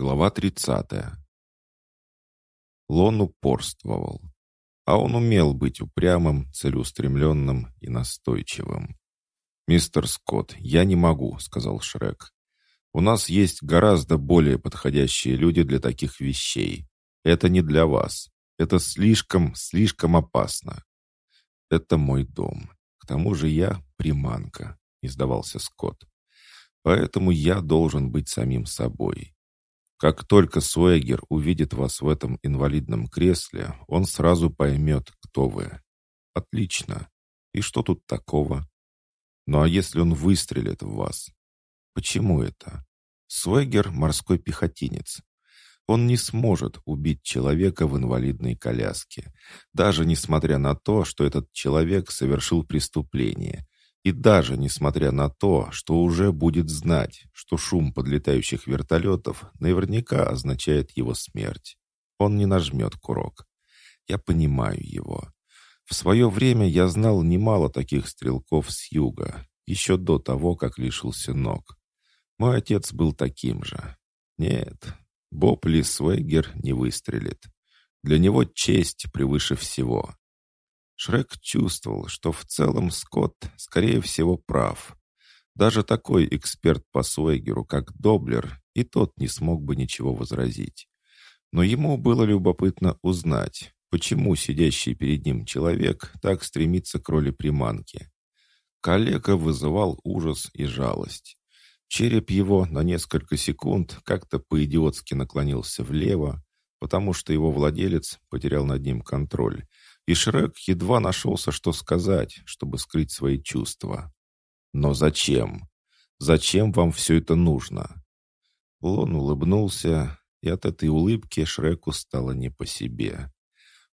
Глава 30. Лон упорствовал. А он умел быть упрямым, целеустремленным и настойчивым. «Мистер Скотт, я не могу», — сказал Шрек. «У нас есть гораздо более подходящие люди для таких вещей. Это не для вас. Это слишком, слишком опасно. Это мой дом. К тому же я приманка», — издавался Скотт. «Поэтому я должен быть самим собой. Как только Суэгер увидит вас в этом инвалидном кресле, он сразу поймет, кто вы. Отлично. И что тут такого? Ну а если он выстрелит в вас? Почему это? Суэгер — морской пехотинец. Он не сможет убить человека в инвалидной коляске, даже несмотря на то, что этот человек совершил преступление, и даже несмотря на то, что уже будет знать, что шум подлетающих вертолетов наверняка означает его смерть, он не нажмет курок. Я понимаю его. В свое время я знал немало таких стрелков с юга, еще до того, как лишился ног. Мой отец был таким же. Нет, Боб Лисвейгер не выстрелит. Для него честь превыше всего. Шрек чувствовал, что в целом Скотт, скорее всего, прав. Даже такой эксперт по Суэгеру, как Доблер, и тот не смог бы ничего возразить. Но ему было любопытно узнать, почему сидящий перед ним человек так стремится к роли приманки. Коллега вызывал ужас и жалость. Череп его на несколько секунд как-то по-идиотски наклонился влево, потому что его владелец потерял над ним контроль и Шрек едва нашелся, что сказать, чтобы скрыть свои чувства. «Но зачем? Зачем вам все это нужно?» Лон улыбнулся, и от этой улыбки Шреку стало не по себе.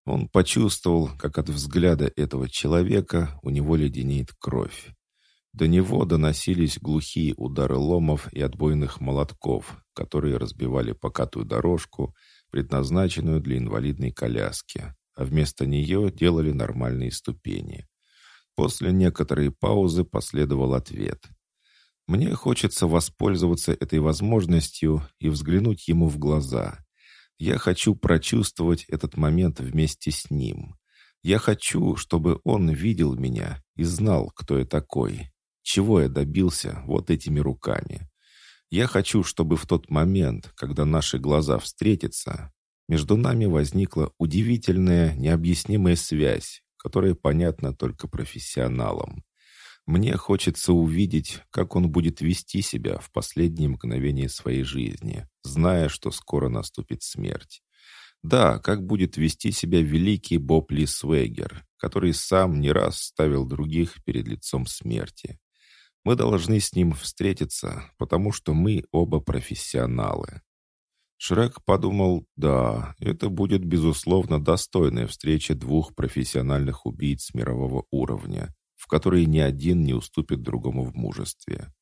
Он почувствовал, как от взгляда этого человека у него леденеет кровь. До него доносились глухие удары ломов и отбойных молотков, которые разбивали покатую дорожку, предназначенную для инвалидной коляски а вместо нее делали нормальные ступени. После некоторой паузы последовал ответ. «Мне хочется воспользоваться этой возможностью и взглянуть ему в глаза. Я хочу прочувствовать этот момент вместе с ним. Я хочу, чтобы он видел меня и знал, кто я такой, чего я добился вот этими руками. Я хочу, чтобы в тот момент, когда наши глаза встретятся, между нами возникла удивительная, необъяснимая связь, которая понятна только профессионалам. Мне хочется увидеть, как он будет вести себя в последние мгновения своей жизни, зная, что скоро наступит смерть. Да, как будет вести себя великий Боб Ли Свегер, который сам не раз ставил других перед лицом смерти. Мы должны с ним встретиться, потому что мы оба профессионалы. Шрек подумал, да, это будет, безусловно, достойная встреча двух профессиональных убийц мирового уровня, в которой ни один не уступит другому в мужестве.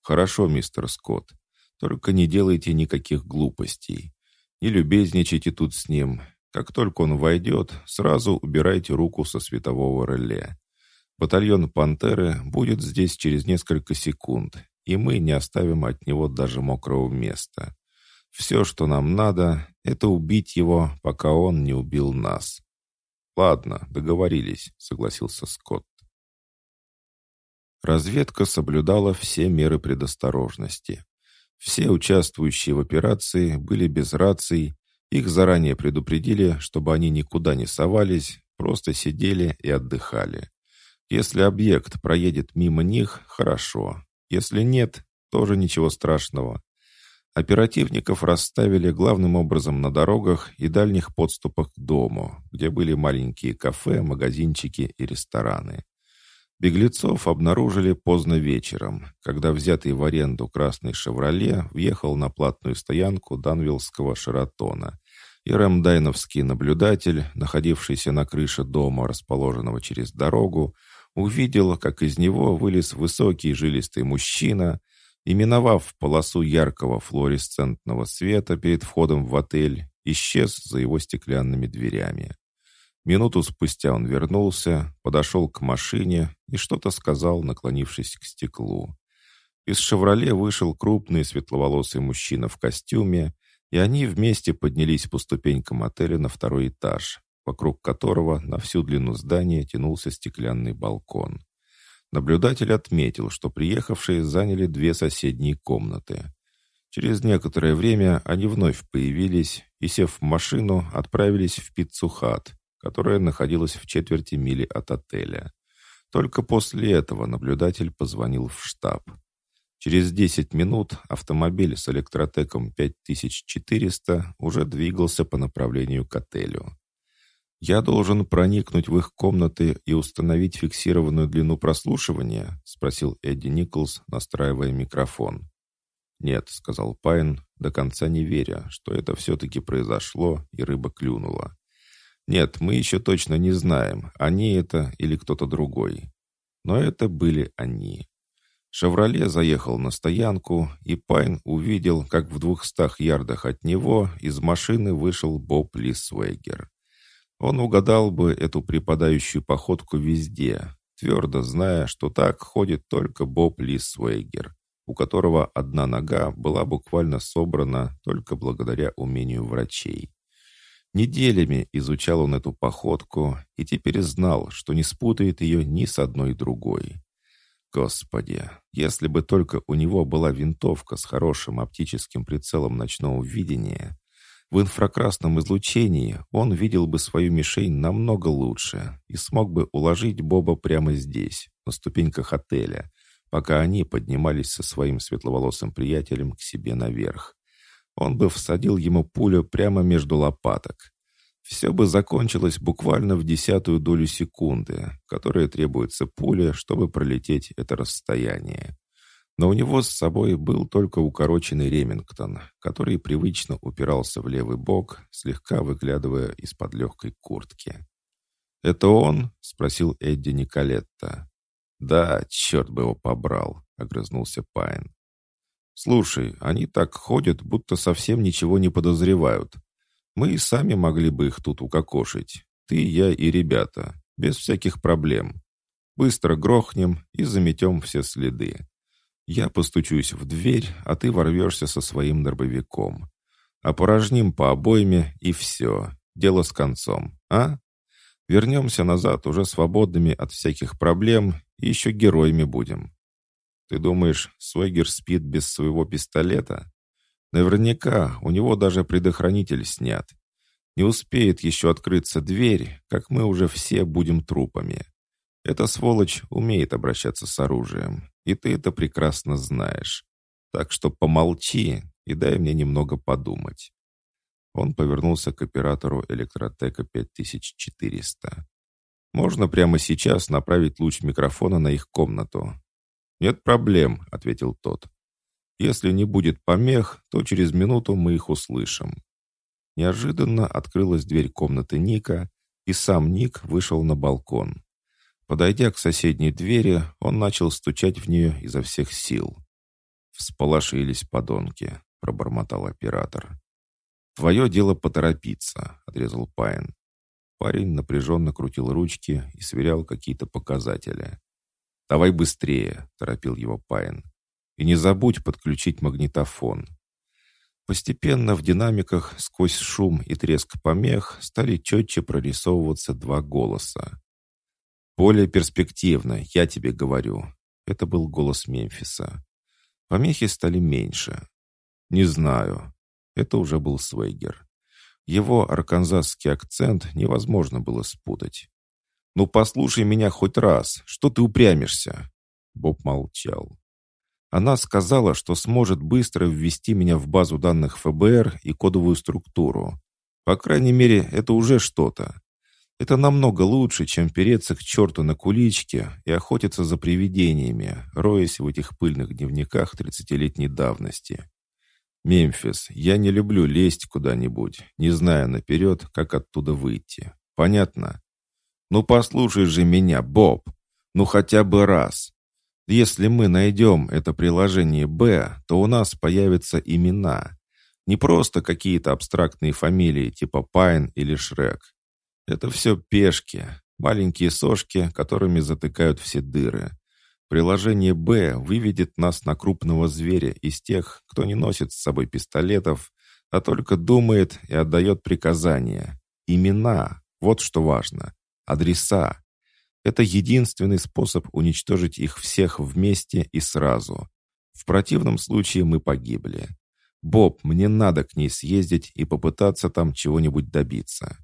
«Хорошо, мистер Скотт, только не делайте никаких глупостей. Не любезничайте тут с ним. Как только он войдет, сразу убирайте руку со светового реле. Батальон «Пантеры» будет здесь через несколько секунд, и мы не оставим от него даже мокрого места». Все, что нам надо, это убить его, пока он не убил нас. Ладно, договорились, согласился Скотт. Разведка соблюдала все меры предосторожности. Все участвующие в операции были без раций, их заранее предупредили, чтобы они никуда не совались, просто сидели и отдыхали. Если объект проедет мимо них, хорошо. Если нет, тоже ничего страшного. Оперативников расставили главным образом на дорогах и дальних подступах к дому, где были маленькие кафе, магазинчики и рестораны. Беглецов обнаружили поздно вечером, когда взятый в аренду красный «Шевроле» въехал на платную стоянку Данвиллского «Шератона», и рамдайновский наблюдатель, находившийся на крыше дома, расположенного через дорогу, увидел, как из него вылез высокий жилистый мужчина, и, миновав полосу яркого флуоресцентного света перед входом в отель, исчез за его стеклянными дверями. Минуту спустя он вернулся, подошел к машине и что-то сказал, наклонившись к стеклу. Из «Шевроле» вышел крупный светловолосый мужчина в костюме И они вместе поднялись по ступенькам отеля на второй этаж, вокруг которого на всю длину здания тянулся стеклянный балкон. Наблюдатель отметил, что приехавшие заняли две соседние комнаты. Через некоторое время они вновь появились и, сев в машину, отправились в пиццу-хат, которая находилась в четверти мили от отеля. Только после этого наблюдатель позвонил в штаб. Через 10 минут автомобиль с электротеком 5400 уже двигался по направлению к отелю. «Я должен проникнуть в их комнаты и установить фиксированную длину прослушивания?» — спросил Эдди Николс, настраивая микрофон. «Нет», — сказал Пайн, до конца не веря, что это все-таки произошло, и рыба клюнула. «Нет, мы еще точно не знаем, они это или кто-то другой. Но это были они». «Шевроле» заехал на стоянку, и Пайн увидел, как в двухстах ярдах от него из машины вышел Боб Лисвейгер. Он угадал бы эту припадающую походку везде, твердо зная, что так ходит только Боб Лисвейгер, у которого одна нога была буквально собрана только благодаря умению врачей. Неделями изучал он эту походку и теперь знал, что не спутает ее ни с одной другой. Господи, если бы только у него была винтовка с хорошим оптическим прицелом ночного видения, в инфракрасном излучении он видел бы свою мишень намного лучше и смог бы уложить Боба прямо здесь, на ступеньках отеля, пока они поднимались со своим светловолосым приятелем к себе наверх. Он бы всадил ему пулю прямо между лопаток. Все бы закончилось буквально в десятую долю секунды, которая требуется пуле, чтобы пролететь это расстояние. Но у него с собой был только укороченный Ремингтон, который привычно упирался в левый бок, слегка выглядывая из-под легкой куртки. «Это он?» — спросил Эдди Николетта. «Да, черт бы его побрал», — огрызнулся Пайн. «Слушай, они так ходят, будто совсем ничего не подозревают. Мы и сами могли бы их тут укокошить. Ты, я и ребята. Без всяких проблем. Быстро грохнем и заметем все следы. Я постучусь в дверь, а ты ворвешься со своим дробовиком. Опорожним по обойме, и все. Дело с концом, а? Вернемся назад уже свободными от всяких проблем и еще героями будем. Ты думаешь, Свегер спит без своего пистолета? Наверняка у него даже предохранитель снят. Не успеет еще открыться дверь, как мы уже все будем трупами. Эта сволочь умеет обращаться с оружием, и ты это прекрасно знаешь. Так что помолчи и дай мне немного подумать». Он повернулся к оператору электротека 5400. «Можно прямо сейчас направить луч микрофона на их комнату?» «Нет проблем», — ответил тот. «Если не будет помех, то через минуту мы их услышим». Неожиданно открылась дверь комнаты Ника, и сам Ник вышел на балкон. Подойдя к соседней двери, он начал стучать в нее изо всех сил. «Всполошились подонки», — пробормотал оператор. «Твое дело поторопиться», — отрезал Пайн. Парень напряженно крутил ручки и сверял какие-то показатели. «Давай быстрее», — торопил его Пайн. «И не забудь подключить магнитофон». Постепенно в динамиках сквозь шум и треск помех стали четче прорисовываться два голоса. «Более перспективно, я тебе говорю». Это был голос Мемфиса. Помехи стали меньше. «Не знаю». Это уже был Свейгер. Его арканзасский акцент невозможно было спутать. «Ну послушай меня хоть раз, что ты упрямишься?» Боб молчал. Она сказала, что сможет быстро ввести меня в базу данных ФБР и кодовую структуру. По крайней мере, это уже что-то. Это намного лучше, чем переться к черту на куличке и охотиться за привидениями, роясь в этих пыльных дневниках тридцатилетней давности. «Мемфис, я не люблю лезть куда-нибудь, не зная наперед, как оттуда выйти. Понятно?» «Ну послушай же меня, Боб! Ну хотя бы раз! Если мы найдем это приложение «Б», то у нас появятся имена. Не просто какие-то абстрактные фамилии типа Пайн или Шрек. Это все пешки, маленькие сошки, которыми затыкают все дыры. Приложение «Б» выведет нас на крупного зверя из тех, кто не носит с собой пистолетов, а только думает и отдает приказания. Имена, вот что важно. Адреса. Это единственный способ уничтожить их всех вместе и сразу. В противном случае мы погибли. «Боб, мне надо к ней съездить и попытаться там чего-нибудь добиться».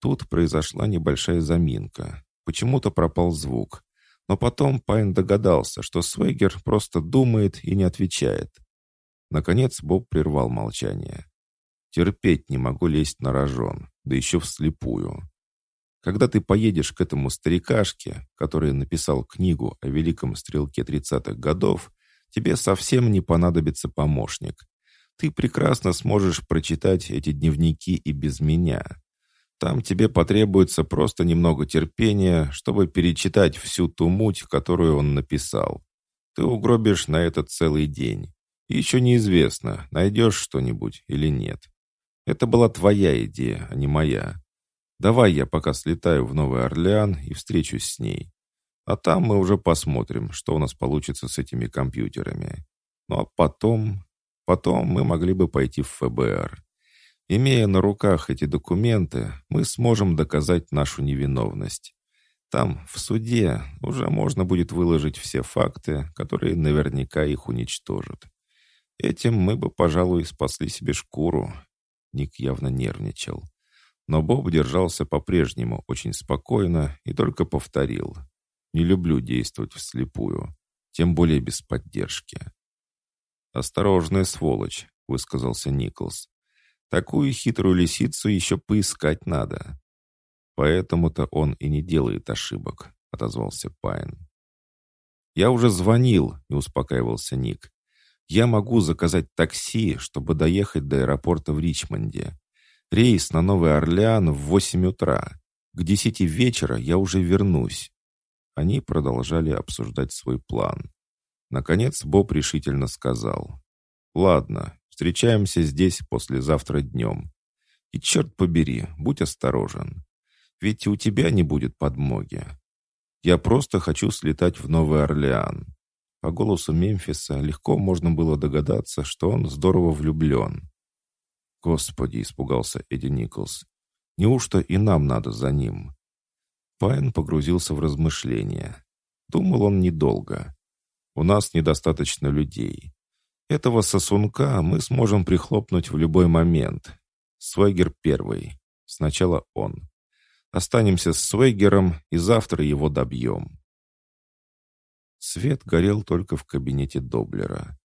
Тут произошла небольшая заминка. Почему-то пропал звук. Но потом Пайн догадался, что Свегер просто думает и не отвечает. Наконец Боб прервал молчание. «Терпеть не могу лезть на рожон, да еще вслепую. Когда ты поедешь к этому старикашке, который написал книгу о великом стрелке 30-х годов, тебе совсем не понадобится помощник. Ты прекрасно сможешь прочитать эти дневники и без меня. Там тебе потребуется просто немного терпения, чтобы перечитать всю ту муть, которую он написал. Ты угробишь на это целый день. И еще неизвестно, найдешь что-нибудь или нет. Это была твоя идея, а не моя. Давай я пока слетаю в Новый Орлеан и встречусь с ней. А там мы уже посмотрим, что у нас получится с этими компьютерами. Ну а потом... Потом мы могли бы пойти в ФБР. Имея на руках эти документы, мы сможем доказать нашу невиновность. Там, в суде, уже можно будет выложить все факты, которые наверняка их уничтожат. Этим мы бы, пожалуй, спасли себе шкуру. Ник явно нервничал. Но Боб держался по-прежнему очень спокойно и только повторил. «Не люблю действовать вслепую, тем более без поддержки». «Осторожная сволочь», — высказался Николс. «Такую хитрую лисицу еще поискать надо». «Поэтому-то он и не делает ошибок», — отозвался Пайн. «Я уже звонил», — не успокаивался Ник. «Я могу заказать такси, чтобы доехать до аэропорта в Ричмонде. Рейс на Новый Орлеан в восемь утра. К десяти вечера я уже вернусь». Они продолжали обсуждать свой план. Наконец Боб решительно сказал. «Ладно, встречаемся здесь послезавтра днем. И черт побери, будь осторожен. Ведь у тебя не будет подмоги. Я просто хочу слетать в Новый Орлеан». По голосу Мемфиса легко можно было догадаться, что он здорово влюблен. «Господи!» — испугался Эдди Николс. «Неужто и нам надо за ним?» Пайн погрузился в размышления. Думал он недолго. У нас недостаточно людей. Этого сосунка мы сможем прихлопнуть в любой момент. Свегер первый. Сначала он. Останемся с Свегером и завтра его добьем. Свет горел только в кабинете Доблера.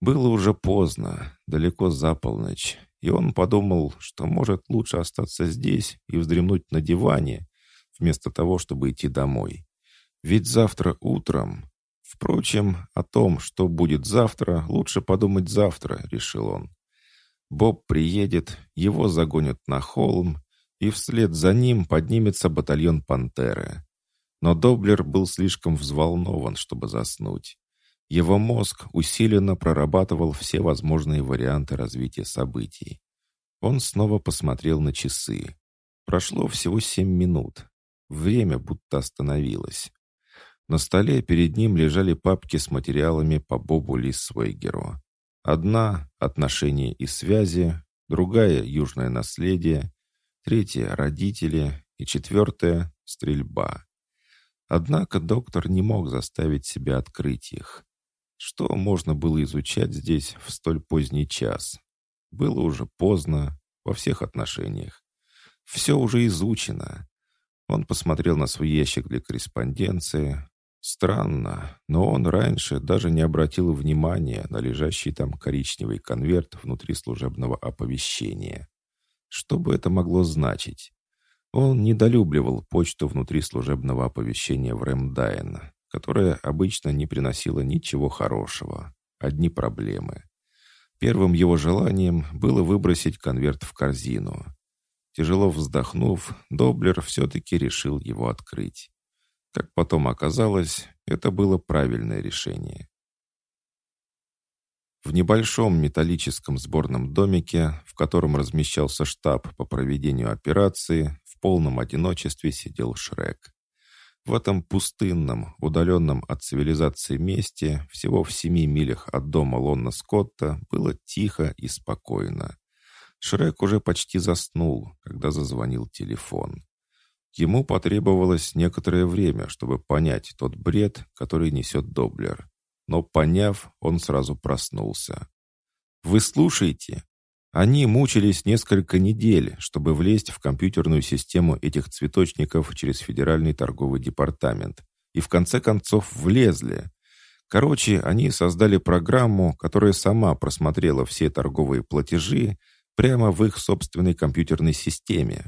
Было уже поздно, далеко за полночь, и он подумал, что может лучше остаться здесь и вздремнуть на диване, вместо того, чтобы идти домой. Ведь завтра утром Впрочем, о том, что будет завтра, лучше подумать завтра, решил он. Боб приедет, его загонят на холм, и вслед за ним поднимется батальон «Пантеры». Но Доблер был слишком взволнован, чтобы заснуть. Его мозг усиленно прорабатывал все возможные варианты развития событий. Он снова посмотрел на часы. Прошло всего семь минут. Время будто остановилось. На столе перед ним лежали папки с материалами по Бобу Лисвейгеру. Одна — отношения и связи, другая — южное наследие, третья — родители и четвертая — стрельба. Однако доктор не мог заставить себя открыть их. Что можно было изучать здесь в столь поздний час? Было уже поздно во всех отношениях. Все уже изучено. Он посмотрел на свой ящик для корреспонденции, Странно, но он раньше даже не обратил внимания на лежащий там коричневый конверт внутри служебного оповещения. Что бы это могло значить? Он недолюбливал почту внутри служебного оповещения в Рэмдайн, которая обычно не приносила ничего хорошего, одни проблемы. Первым его желанием было выбросить конверт в корзину. Тяжело вздохнув, Доблер все-таки решил его открыть. Как потом оказалось, это было правильное решение. В небольшом металлическом сборном домике, в котором размещался штаб по проведению операции, в полном одиночестве сидел Шрек. В этом пустынном, удаленном от цивилизации месте, всего в семи милях от дома Лонна Скотта, было тихо и спокойно. Шрек уже почти заснул, когда зазвонил телефон. Ему потребовалось некоторое время, чтобы понять тот бред, который несет Доблер. Но поняв, он сразу проснулся. «Вы слушаете?» Они мучились несколько недель, чтобы влезть в компьютерную систему этих цветочников через Федеральный торговый департамент. И в конце концов влезли. Короче, они создали программу, которая сама просмотрела все торговые платежи прямо в их собственной компьютерной системе.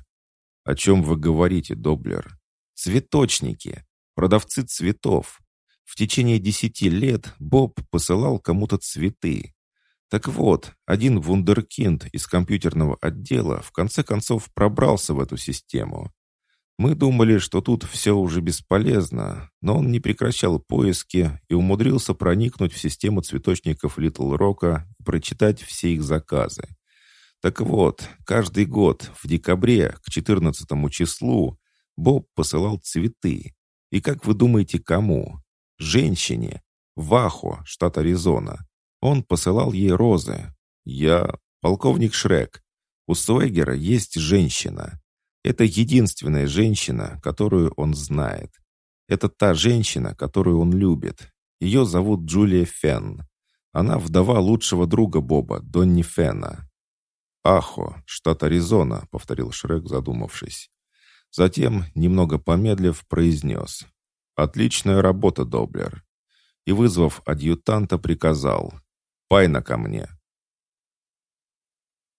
О чем вы говорите, Доблер? Цветочники, продавцы цветов. В течение десяти лет Боб посылал кому-то цветы. Так вот, один вундеркинд из компьютерного отдела в конце концов пробрался в эту систему. Мы думали, что тут все уже бесполезно, но он не прекращал поиски и умудрился проникнуть в систему цветочников Литл Рока и прочитать все их заказы. Так вот, каждый год в декабре к 14 числу Боб посылал цветы. И как вы думаете, кому? Женщине. Вахо, штат Аризона. Он посылал ей розы. Я полковник Шрек. У Суэгера есть женщина. Это единственная женщина, которую он знает. Это та женщина, которую он любит. Ее зовут Джулия Фенн. Она вдова лучшего друга Боба, Донни Фенна. «Ахо, штат Аризона», — повторил Шрек, задумавшись. Затем, немного помедлив, произнес. «Отличная работа, Доблер». И, вызвав адъютанта, приказал. «Пайна ко мне».